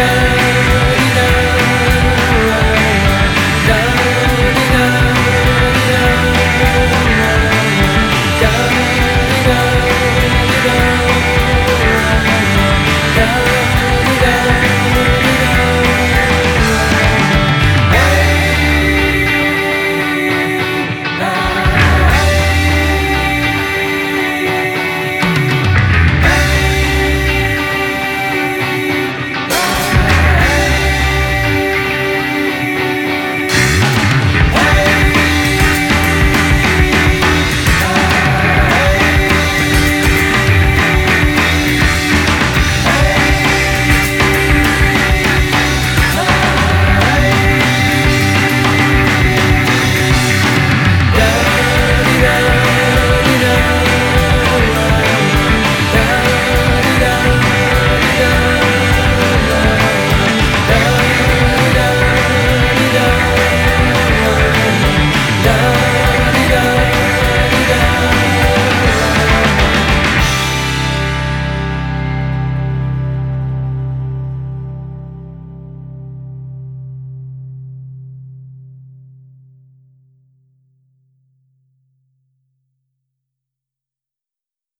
again